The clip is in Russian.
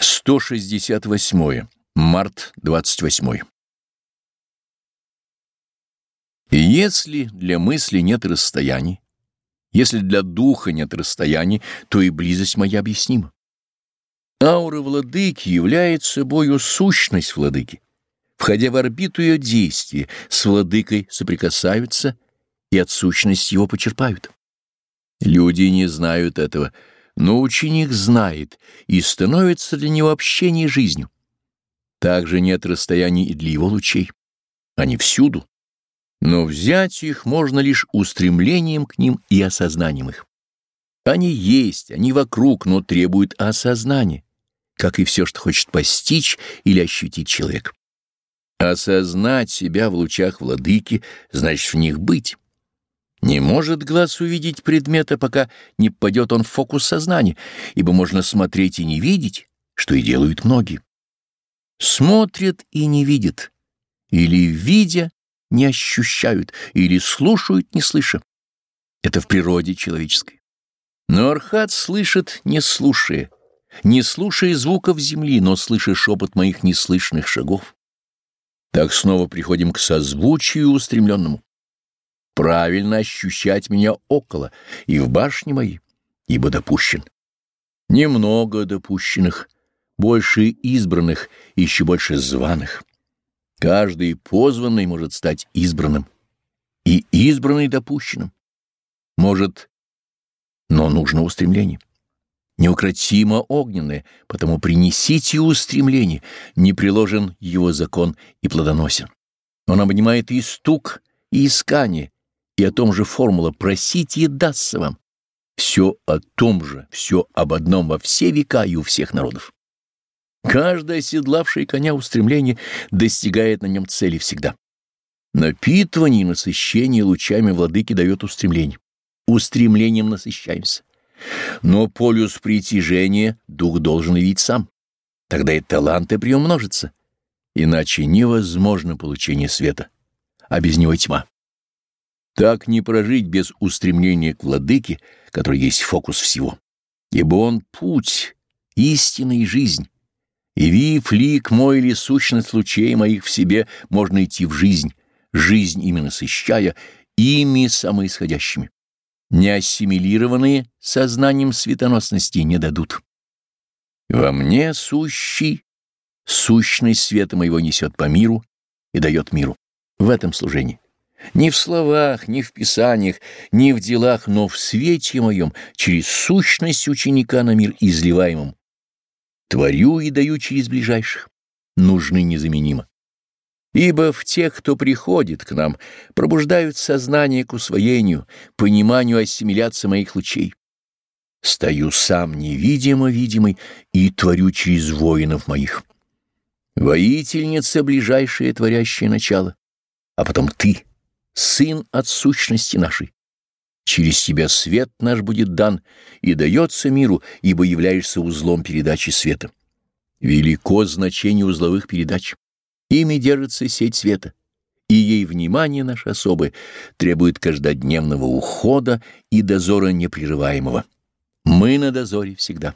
168. Март 28. И если для мысли нет расстояний, если для духа нет расстояний, то и близость моя объяснима. Аура владыки является собою сущность владыки. Входя в орбиту ее действия, с владыкой соприкасаются и от сущности его почерпают. Люди не знают этого, но ученик знает и становится для него общение жизнью. Также нет расстояний и для его лучей. Они всюду, но взять их можно лишь устремлением к ним и осознанием их. Они есть, они вокруг, но требуют осознания, как и все, что хочет постичь или ощутить человек. Осознать себя в лучах владыки значит в них быть. Не может глаз увидеть предмета, пока не попадет он в фокус сознания, ибо можно смотреть и не видеть, что и делают многие. Смотрят и не видят, или, видя, не ощущают, или слушают, не слыша. Это в природе человеческой. Но Архат слышит, не слушая, не слушая звуков земли, но слыша шепот моих неслышных шагов. Так снова приходим к созвучию устремленному правильно ощущать меня около и в башне моей, ибо допущен. Немного допущенных, больше избранных, еще больше званых. Каждый позванный может стать избранным, и избранный допущенным. Может, но нужно устремление. Неукротимо огненное, потому принесите устремление, не приложен его закон и плодоносен. Он обнимает и стук, и искание, и о том же формула «просите и дастся вам». Все о том же, все об одном во все века и у всех народов. Каждый оседлавший коня устремление достигает на нем цели всегда. Напитывание и насыщение лучами владыки дает устремление. Устремлением насыщаемся. Но полюс притяжения дух должен явить сам. Тогда и таланты приумножатся. Иначе невозможно получение света, а без него тьма. Так не прожить без устремления к владыке, который есть фокус всего. Ибо он — путь, истина и жизнь. И вив лик мой или сущность лучей моих в себе, можно идти в жизнь, жизнь именно сыщая, ими самоисходящими. Неассимилированные сознанием светоносности не дадут. Во мне сущий, сущность света моего несет по миру и дает миру. В этом служении. Ни в словах, ни в писаниях, ни в делах, но в свете моем, через сущность ученика на мир изливаемым. Творю и даю через ближайших. Нужны незаменимо. Ибо в тех, кто приходит к нам, пробуждают сознание к усвоению, пониманию ассимиляции моих лучей. Стою сам невидимо-видимый и творю через воинов моих. Воительница — ближайшее творящее начало, а потом ты — сын от сущности нашей. Через тебя свет наш будет дан и дается миру, ибо являешься узлом передачи света. Велико значение узловых передач. Ими держится сеть света, и ей внимание наше особое требует каждодневного ухода и дозора непрерываемого. Мы на дозоре всегда.